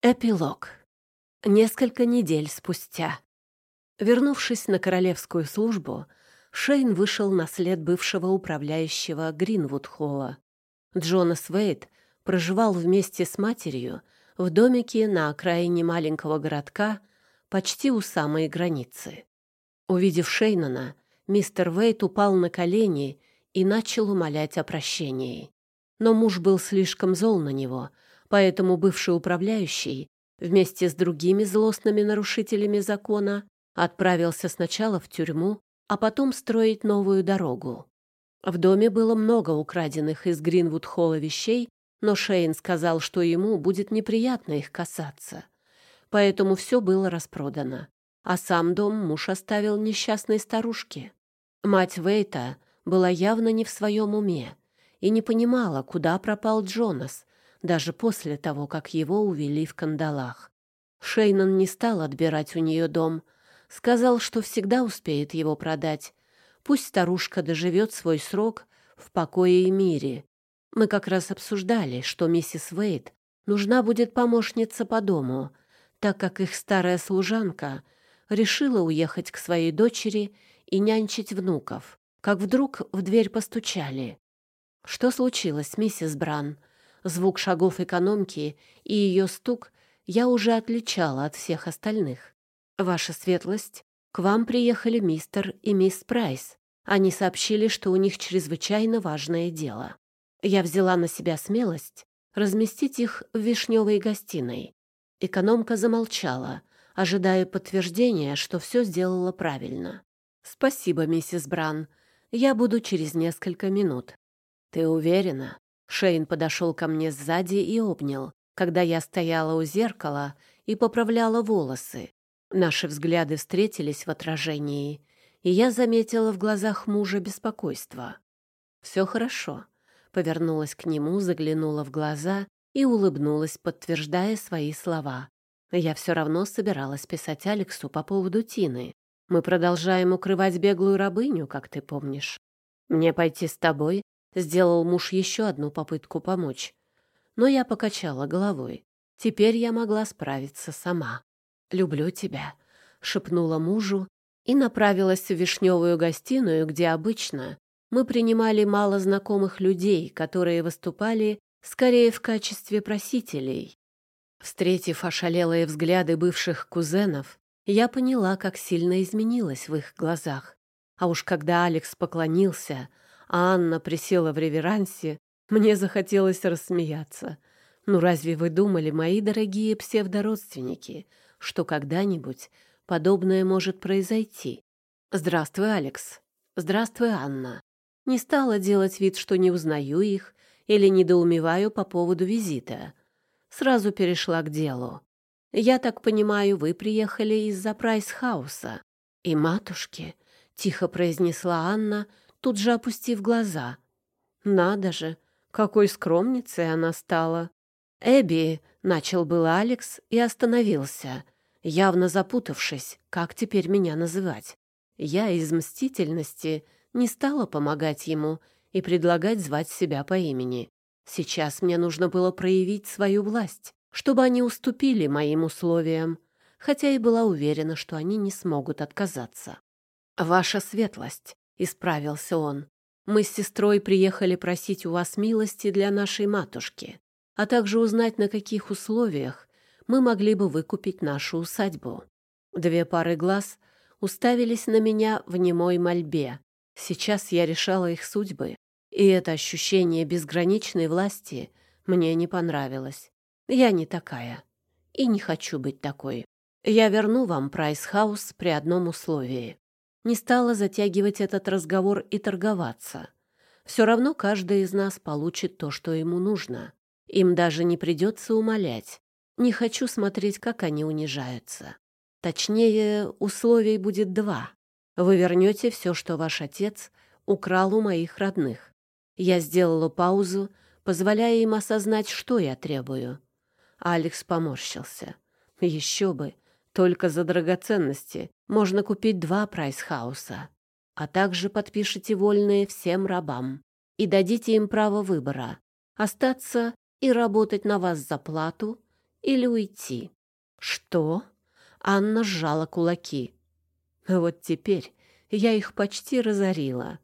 Эпилог. Несколько недель спустя. Вернувшись на королевскую службу, Шейн вышел на след бывшего управляющего Гринвуд-холла. Джонас Вейт проживал вместе с матерью в домике на окраине маленького городка почти у самой границы. Увидев Шейнана, мистер Вейт упал на колени и начал умолять о прощении. Но муж был слишком зол на него — Поэтому бывший управляющий вместе с другими злостными нарушителями закона отправился сначала в тюрьму, а потом строить новую дорогу. В доме было много украденных из Гринвуд-холла вещей, но Шейн сказал, что ему будет неприятно их касаться. Поэтому все было распродано. А сам дом муж оставил несчастной старушке. Мать Вейта была явно не в своем уме и не понимала, куда пропал Джонас, даже после того, как его увели в кандалах. Шейнон не стал отбирать у нее дом, сказал, что всегда успеет его продать. Пусть старушка доживет свой срок в покое и мире. Мы как раз обсуждали, что миссис Вейт нужна будет помощница по дому, так как их старая служанка решила уехать к своей дочери и нянчить внуков. Как вдруг в дверь постучали. «Что случилось, миссис Бран?» Звук шагов экономки и ее стук я уже отличала от всех остальных. «Ваша светлость, к вам приехали мистер и мисс Прайс. Они сообщили, что у них чрезвычайно важное дело. Я взяла на себя смелость разместить их в вишневой гостиной». Экономка замолчала, ожидая подтверждения, что все сделала правильно. «Спасибо, миссис Бран. Я буду через несколько минут». «Ты уверена?» Шейн подошел ко мне сзади и обнял, когда я стояла у зеркала и поправляла волосы. Наши взгляды встретились в отражении, и я заметила в глазах мужа беспокойство. «Все хорошо», — повернулась к нему, заглянула в глаза и улыбнулась, подтверждая свои слова. Я все равно собиралась писать Алексу по поводу Тины. Мы продолжаем укрывать беглую рабыню, как ты помнишь. Мне пойти с тобой Сделал муж еще одну попытку помочь. Но я покачала головой. Теперь я могла справиться сама. «Люблю тебя», — шепнула мужу и направилась в вишневую гостиную, где обычно мы принимали мало знакомых людей, которые выступали скорее в качестве просителей. Встретив ошалелые взгляды бывших кузенов, я поняла, как сильно изменилась в их глазах. А уж когда Алекс поклонился, а Анна присела в реверансе, мне захотелось рассмеяться. Ну разве вы думали, мои дорогие псевдородственники, что когда-нибудь подобное может произойти? Здравствуй, Алекс. Здравствуй, Анна. Не стала делать вид, что не узнаю их или недоумеваю по поводу визита. Сразу перешла к делу. Я так понимаю, вы приехали из-за Прайс-хауса. И матушки, — тихо произнесла Анна, тут же опустив глаза. «Надо же, какой скромницей она стала!» «Эбби!» — начал было Алекс и остановился, явно запутавшись, как теперь меня называть. Я из мстительности не стала помогать ему и предлагать звать себя по имени. Сейчас мне нужно было проявить свою власть, чтобы они уступили моим условиям, хотя и была уверена, что они не смогут отказаться. «Ваша светлость, исправился он. Мы с сестрой приехали просить у вас милости для нашей матушки, а также узнать, на каких условиях мы могли бы выкупить нашу усадьбу. Две пары глаз уставились на меня в немой мольбе. Сейчас я решала их судьбы, и это ощущение безграничной власти мне не понравилось. Я не такая и не хочу быть такой. Я верну вам Прайс-хаус при одном условии не стала затягивать этот разговор и торговаться. Все равно каждый из нас получит то, что ему нужно. Им даже не придется умолять. Не хочу смотреть, как они унижаются. Точнее, условий будет два. Вы вернете все, что ваш отец украл у моих родных. Я сделала паузу, позволяя им осознать, что я требую. Алекс поморщился. Еще бы, только за драгоценности можно купить два прайс-хауса, а также подпишите вольные всем рабам и дадите им право выбора — остаться и работать на вас за плату или уйти. Что? Анна сжала кулаки. Вот теперь я их почти разорила.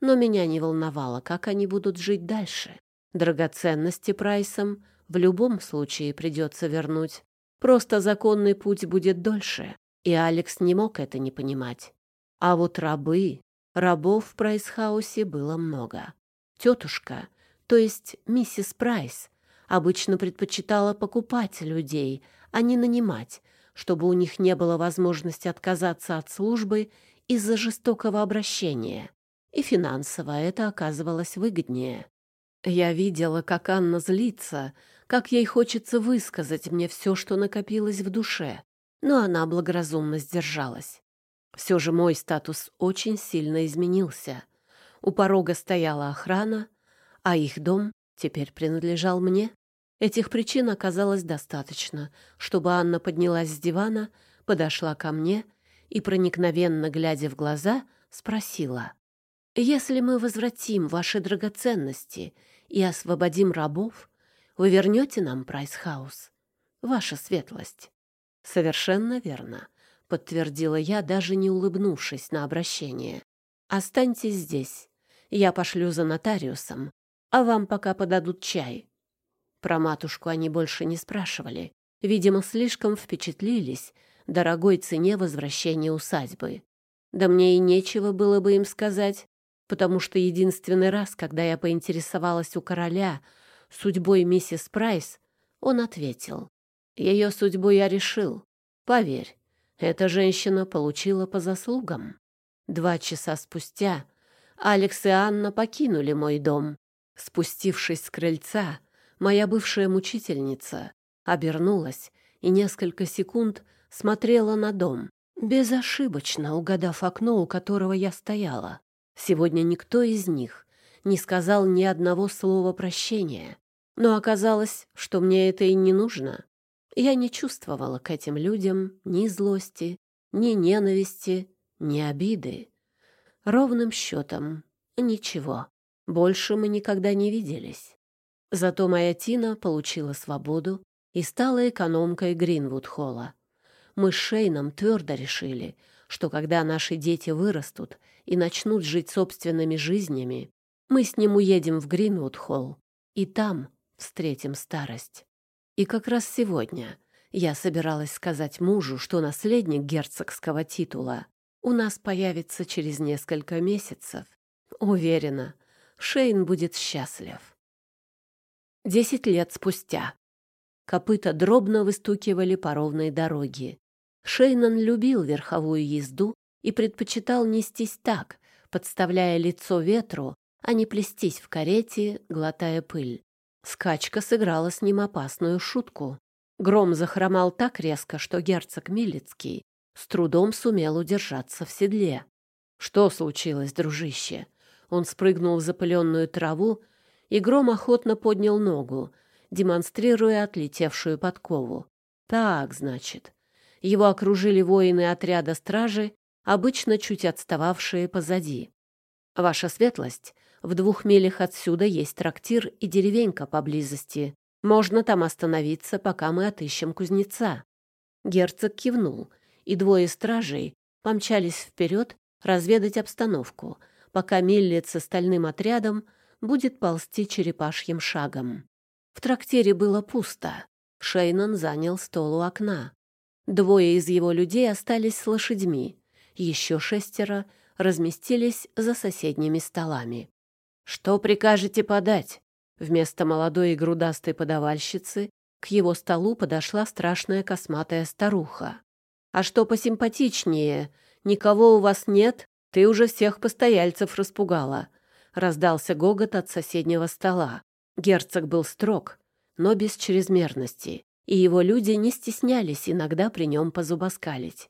Но меня не волновало, как они будут жить дальше. Драгоценности Прайсом в любом случае придется вернуть. Просто законный путь будет дольше, и Алекс не мог это не понимать. А вот рабы, рабов в Прайсхаусе было много. Тетушка, то есть миссис Прайс, обычно предпочитала покупать людей, а не нанимать, чтобы у них не было возможности отказаться от службы из-за жестокого обращения. И финансово это оказывалось выгоднее. Я видела, как Анна злится, как ей хочется высказать мне все, что накопилось в душе, но она благоразумно сдержалась. Все же мой статус очень сильно изменился. У порога стояла охрана, а их дом теперь принадлежал мне. Этих причин оказалось достаточно, чтобы Анна поднялась с дивана, подошла ко мне и, проникновенно глядя в глаза, спросила. «Если мы возвратим ваши драгоценности и освободим рабов, вы вернете нам Прайсхаус? Ваша светлость». «Совершенно верно», — подтвердила я, даже не улыбнувшись на обращение. «Останьтесь здесь. Я пошлю за нотариусом, а вам пока подадут чай. Про матушку они больше не спрашивали. Видимо, слишком впечатлились дорогой цене возвращения усадьбы. Да мне и нечего было бы им сказать, потому что единственный раз, когда я поинтересовалась у короля судьбой миссис Прайс, он ответил. Ее судьбу я решил. Поверь, эта женщина получила по заслугам. Два часа спустя Алекс и Анна покинули мой дом. Спустившись с крыльца, Моя бывшая мучительница обернулась и несколько секунд смотрела на дом, безошибочно угадав окно, у которого я стояла. Сегодня никто из них не сказал ни одного слова прощения. Но оказалось, что мне это и не нужно. Я не чувствовала к этим людям ни злости, ни ненависти, ни обиды. Ровным счетом ничего. Больше мы никогда не виделись. Зато моя Тина получила свободу и стала экономкой Гринвуд-холла. Мы с Шейном твердо решили, что когда наши дети вырастут и начнут жить собственными жизнями, мы с ним уедем в Гринвуд-холл и там встретим старость. И как раз сегодня я собиралась сказать мужу, что наследник герцогского титула у нас появится через несколько месяцев. Уверена, Шейн будет счастлив. Десять лет спустя. Копыта дробно выстукивали по ровной дороге. Шейнан любил верховую езду и предпочитал нестись так, подставляя лицо ветру, а не плестись в карете, глотая пыль. Скачка сыграла с ним опасную шутку. Гром захромал так резко, что герцог Милицкий с трудом сумел удержаться в седле. «Что случилось, дружище?» Он спрыгнул в запыленную траву и Гром охотно поднял ногу, демонстрируя отлетевшую подкову. Так, значит. Его окружили воины отряда стражи, обычно чуть отстававшие позади. Ваша светлость, в двух милях отсюда есть трактир и деревенька поблизости. Можно там остановиться, пока мы отыщем кузнеца. Герцог кивнул, и двое стражей помчались вперед разведать обстановку, пока Миллет с остальным отрядом будет ползти черепашьим шагом. В трактире было пусто. Шейнон занял стол у окна. Двое из его людей остались с лошадьми. Еще шестеро разместились за соседними столами. «Что прикажете подать?» Вместо молодой и грудастой подавальщицы к его столу подошла страшная косматая старуха. «А что посимпатичнее? Никого у вас нет? Ты уже всех постояльцев распугала раздался гогот от соседнего стола. Герцог был строг, но без чрезмерности, и его люди не стеснялись иногда при нем позубоскалить.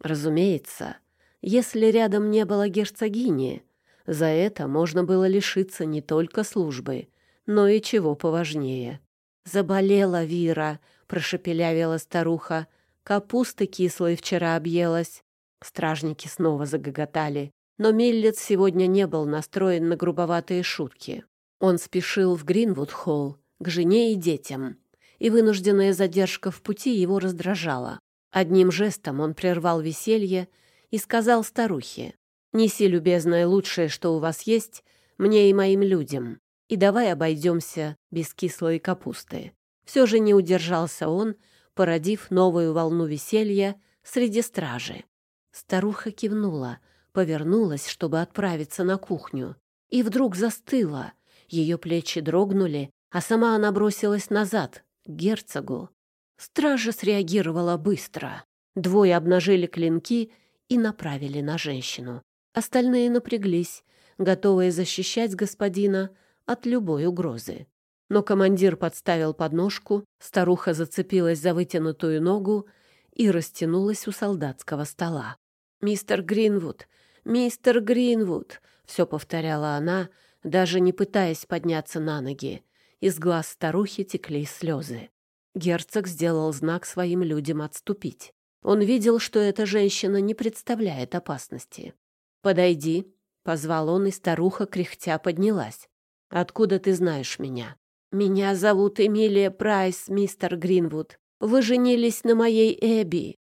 Разумеется, если рядом не было герцогини, за это можно было лишиться не только службы, но и чего поважнее. «Заболела Вира», — прошепелявила старуха. «Капусты кислой вчера объелась». Стражники снова загоготали. Но Миллет сегодня не был настроен на грубоватые шутки. Он спешил в Гринвуд-холл к жене и детям и вынужденная задержка в пути его раздражала. Одним жестом он прервал веселье и сказал старухе, «Неси, любезное, лучшее, что у вас есть, мне и моим людям, и давай обойдемся без кислой капусты». Все же не удержался он, породив новую волну веселья среди стражи. Старуха кивнула, повернулась, чтобы отправиться на кухню, и вдруг застыла. Ее плечи дрогнули, а сама она бросилась назад, к герцогу. Стража среагировала быстро. Двое обнажили клинки и направили на женщину. Остальные напряглись, готовые защищать господина от любой угрозы. Но командир подставил подножку, старуха зацепилась за вытянутую ногу и растянулась у солдатского стола. «Мистер Гринвуд! Мистер Гринвуд!» — все повторяла она, даже не пытаясь подняться на ноги. Из глаз старухи текли слезы. Герцог сделал знак своим людям отступить. Он видел, что эта женщина не представляет опасности. «Подойди», — позвал он, и старуха, кряхтя, поднялась. «Откуда ты знаешь меня?» «Меня зовут Эмилия Прайс, мистер Гринвуд. Вы женились на моей Эбби».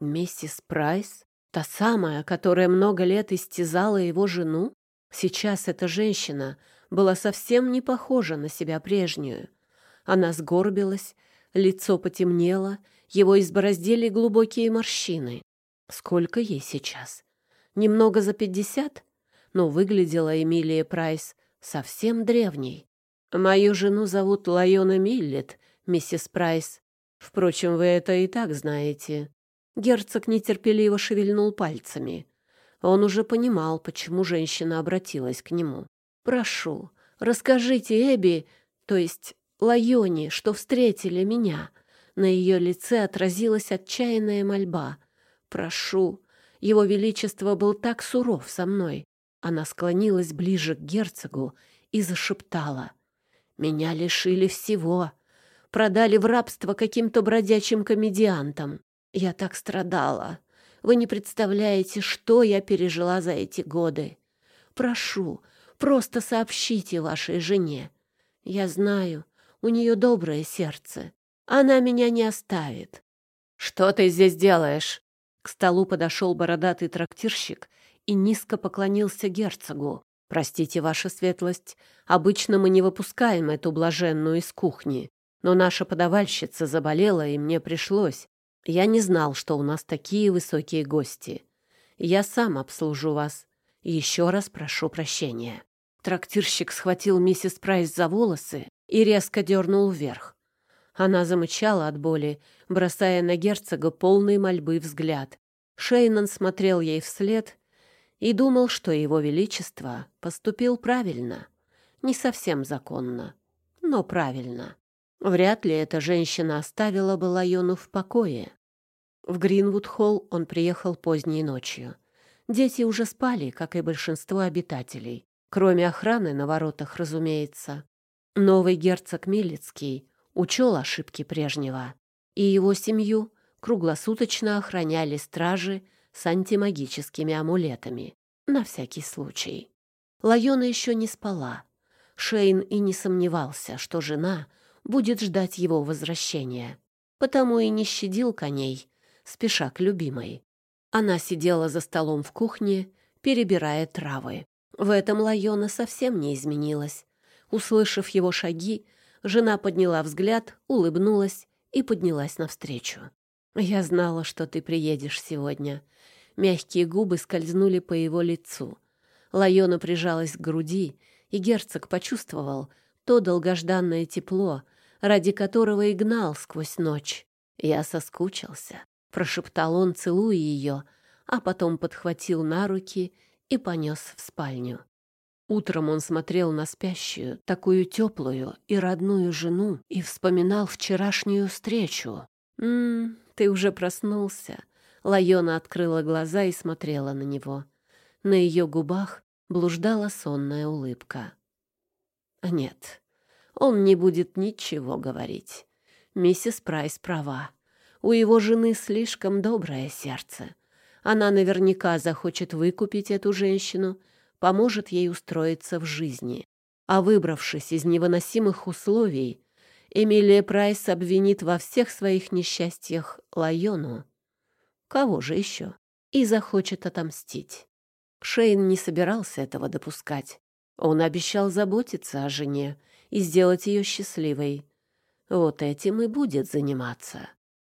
«Миссис Прайс? Та самая, которая много лет истязала его жену? Сейчас эта женщина была совсем не похожа на себя прежнюю. Она сгорбилась, лицо потемнело, его избороздили глубокие морщины. Сколько ей сейчас? Немного за пятьдесят? Но выглядела Эмилия Прайс совсем древней. Мою жену зовут Лайона Миллер, миссис Прайс. Впрочем, вы это и так знаете. Герцог нетерпеливо шевельнул пальцами. Он уже понимал, почему женщина обратилась к нему. «Прошу, расскажите Эбби, то есть Лайоне, что встретили меня». На ее лице отразилась отчаянная мольба. «Прошу». Его Величество был так суров со мной. Она склонилась ближе к герцогу и зашептала — меня лишили всего. Продали в рабство каким-то бродячим комедиантам. Я так страдала. Вы не представляете, что я пережила за эти годы. Прошу, просто сообщите вашей жене. Я знаю, у нее доброе сердце. Она меня не оставит. Что ты здесь делаешь? К столу подошел бородатый трактирщик и низко поклонился герцогу. «Простите, ваша светлость, обычно мы не выпускаем эту блаженную из кухни, но наша подавальщица заболела, и мне пришлось. Я не знал, что у нас такие высокие гости. Я сам обслужу вас. Еще раз прошу прощения». Трактирщик схватил миссис Прайс за волосы и резко дернул вверх. Она замычала от боли, бросая на герцога полный мольбы взгляд. Шейнан смотрел ей вслед и думал, что его величество поступил правильно. Не совсем законно, но правильно. Вряд ли эта женщина оставила бы Лайону в покое. В Гринвуд-холл он приехал поздней ночью. Дети уже спали, как и большинство обитателей, кроме охраны на воротах, разумеется. Новый герцог Милицкий учел ошибки прежнего, и его семью круглосуточно охраняли стражи с антимагическими амулетами, на всякий случай. Лайона еще не спала. Шейн и не сомневался, что жена будет ждать его возвращения, потому и не щадил коней, спеша к любимой. Она сидела за столом в кухне, перебирая травы. В этом Лайона совсем не изменилась. Услышав его шаги, жена подняла взгляд, улыбнулась и поднялась навстречу. «Я знала, что ты приедешь сегодня», Мягкие губы скользнули по его лицу. Лайона прижалась к груди, и герцог почувствовал то долгожданное тепло, ради которого и гнал сквозь ночь. «Я соскучился», — прошептал он, целуя ее, а потом подхватил на руки и понес в спальню. Утром он смотрел на спящую, такую теплую и родную жену и вспоминал вчерашнюю встречу. «М-м, ты уже проснулся», Лайона открыла глаза и смотрела на него. На ее губах блуждала сонная улыбка. Нет, он не будет ничего говорить. Миссис Прайс права. У его жены слишком доброе сердце. Она наверняка захочет выкупить эту женщину, поможет ей устроиться в жизни. А выбравшись из невыносимых условий, Эмилия Прайс обвинит во всех своих несчастьях Лайону. Кого же еще? И захочет отомстить. Шейн не собирался этого допускать. Он обещал заботиться о жене и сделать ее счастливой. Вот этим и будет заниматься.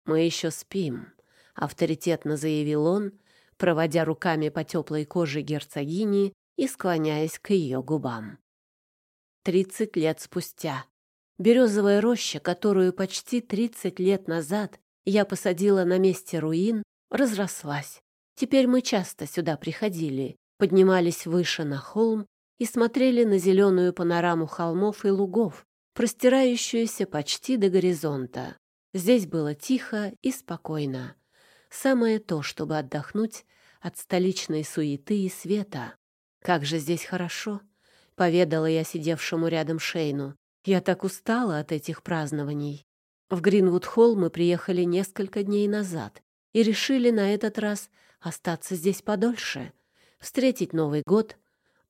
Мы еще спим, — авторитетно заявил он, проводя руками по теплой коже герцогини и склоняясь к ее губам. Тридцать лет спустя. Березовая роща, которую почти тридцать лет назад я посадила на месте руин, разрослась. Теперь мы часто сюда приходили, поднимались выше на холм и смотрели на зеленую панораму холмов и лугов, простирающуюся почти до горизонта. Здесь было тихо и спокойно. Самое то, чтобы отдохнуть от столичной суеты и света. «Как же здесь хорошо!» — поведала я сидевшему рядом Шейну. «Я так устала от этих празднований». В Гринвуд-холл мы приехали несколько дней назад и решили на этот раз остаться здесь подольше, встретить Новый год,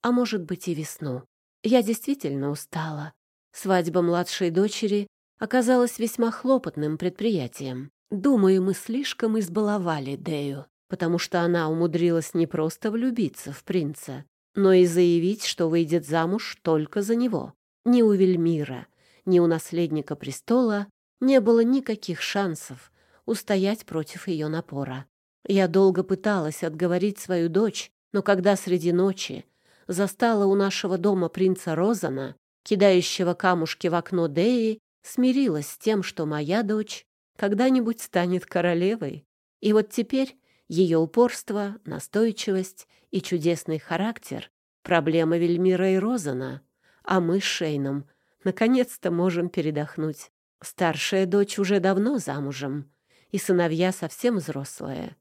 а может быть и весну. Я действительно устала. Свадьба младшей дочери оказалась весьма хлопотным предприятием. Думаю, мы слишком избаловали Дею, потому что она умудрилась не просто влюбиться в принца, но и заявить, что выйдет замуж только за него. Ни у Вельмира, ни у наследника престола не было никаких шансов устоять против ее напора. Я долго пыталась отговорить свою дочь, но когда среди ночи застала у нашего дома принца Розана, кидающего камушки в окно Деи, смирилась с тем, что моя дочь когда-нибудь станет королевой. И вот теперь ее упорство, настойчивость и чудесный характер — проблема Вельмира и Розана, а мы с Шейном наконец-то можем передохнуть. Старшая дочь уже давно замужем, и сыновья совсем взрослые.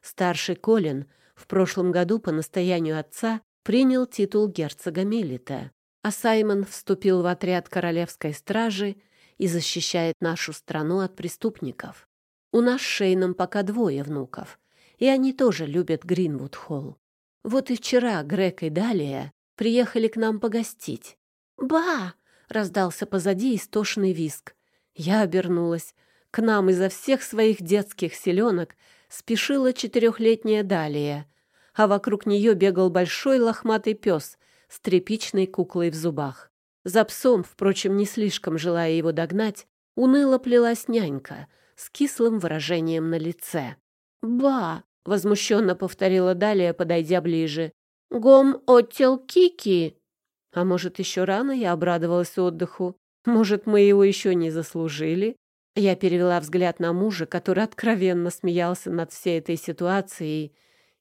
Старший Колин в прошлом году по настоянию отца принял титул герцога Мелита, а Саймон вступил в отряд королевской стражи и защищает нашу страну от преступников. У нас с Шейном пока двое внуков, и они тоже любят Гринвуд-холл. Вот и вчера Грег и Далия приехали к нам погостить. «Ба!» — раздался позади истошный виск. Я обернулась. К нам изо всех своих детских селенок спешила четырехлетняя Далия, а вокруг нее бегал большой лохматый пес с тряпичной куклой в зубах. За псом, впрочем, не слишком желая его догнать, уныло плелась нянька с кислым выражением на лице. «Ба!» — возмущенно повторила Далия, подойдя ближе. «Гом оттел Кики!» А может, еще рано я обрадовалась отдыху? Может, мы его еще не заслужили? Я перевела взгляд на мужа, который откровенно смеялся над всей этой ситуацией,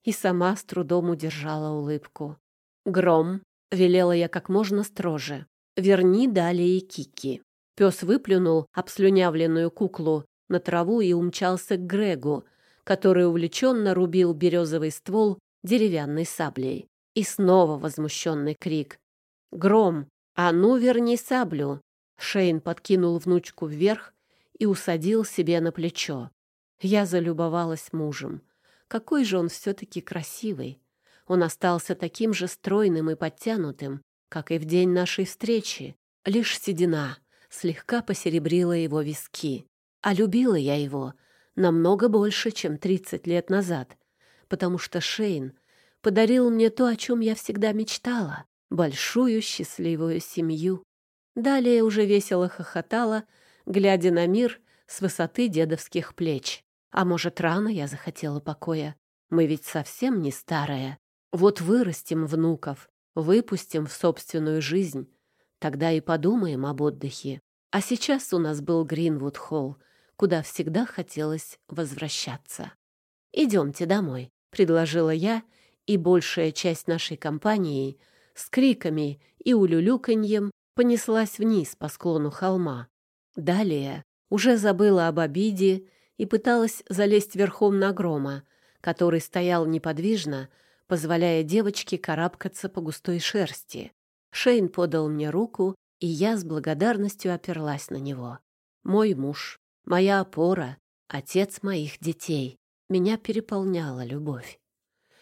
и сама с трудом удержала улыбку. «Гром!» — велела я как можно строже. «Верни далее Кики». Пес выплюнул обслюнявленную куклу на траву и умчался к Грегу, который увлеченно рубил березовый ствол деревянной саблей. И снова возмущенный крик. «Гром! А ну, верни саблю!» Шейн подкинул внучку вверх и усадил себе на плечо. Я залюбовалась мужем. Какой же он все-таки красивый! Он остался таким же стройным и подтянутым, как и в день нашей встречи. Лишь седина слегка посеребрила его виски. А любила я его намного больше, чем 30 лет назад, потому что Шейн подарил мне то, о чем я всегда мечтала — большую счастливую семью. Далее уже весело хохотала, глядя на мир с высоты дедовских плеч. А может, рано я захотела покоя? Мы ведь совсем не старая. Вот вырастим внуков, выпустим в собственную жизнь. Тогда и подумаем об отдыхе. А сейчас у нас был Гринвуд-холл, куда всегда хотелось возвращаться. «Идемте домой», — предложила я, и большая часть нашей компании с криками и улюлюканьем понеслась вниз по склону холма. Далее уже забыла об обиде и пыталась залезть верхом на грома, который стоял неподвижно, позволяя девочке карабкаться по густой шерсти. Шейн подал мне руку, и я с благодарностью оперлась на него. Мой муж, Моя опора, отец моих детей. Меня переполняла любовь.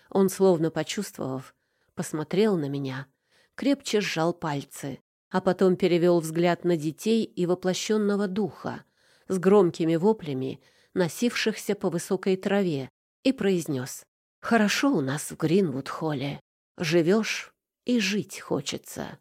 Он, словно почувствовав, посмотрел на меня, крепче сжал пальцы, а потом перевел взгляд на детей и воплощенного духа с громкими воплями, носившихся по высокой траве, и произнес «Хорошо у нас в Гринвуд-холле. Живешь и жить хочется».